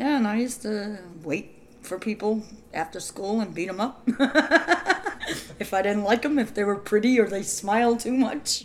Yeah, and I used to wait for people after school and beat them up. if I didn't like them, if they were pretty or they smiled too much.